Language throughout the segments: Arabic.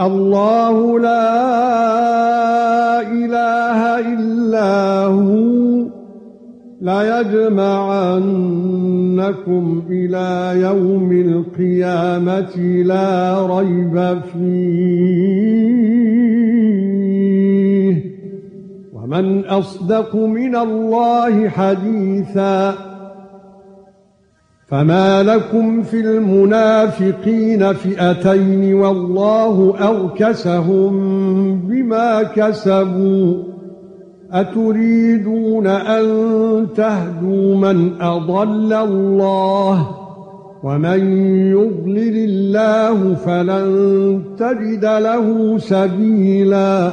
الله لا إله إلا هو. لا يجمعنكم إلى يوم القيامة لا ريب فيه. ومن أصدق من الله حديثا فما لكم في المنافقين فئتين والله اركسهم بما كسبوا اتريدون ان تهدوا من اضل الله ومن يضلل الله فلن تجد له سبيلا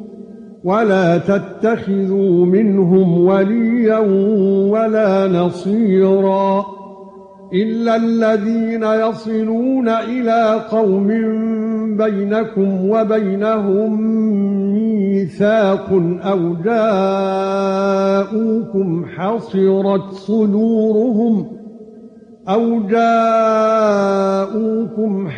ولا تتخذوا منهم وليا ولا نصيرا إلا الذين يصلون إلى قوم بينكم وبينهم ميثاق أو جاءوكم حصرت صدورهم أو جاءوكم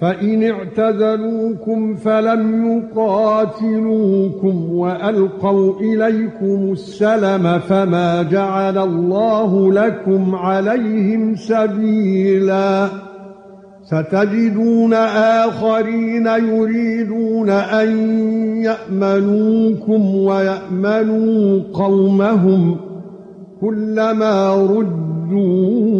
فَإِنِ اعْتَزَلُوكُمْ فَلَمْ يُقَاتِلُوكُمْ وَأَلْقَوْا إِلَيْكُمُ السَّلَمَ فَمَا جَعَلَ اللَّهُ لَكُمْ عَلَيْهِمْ سَبِيلًا. سَتَجِدُونَ آخَرِينَ يُرِيدُونَ أَن يَأْمَنُوكُمْ وَيَأْمَنُوا قَوْمَهُمْ كُلَّمَا رُدُّوا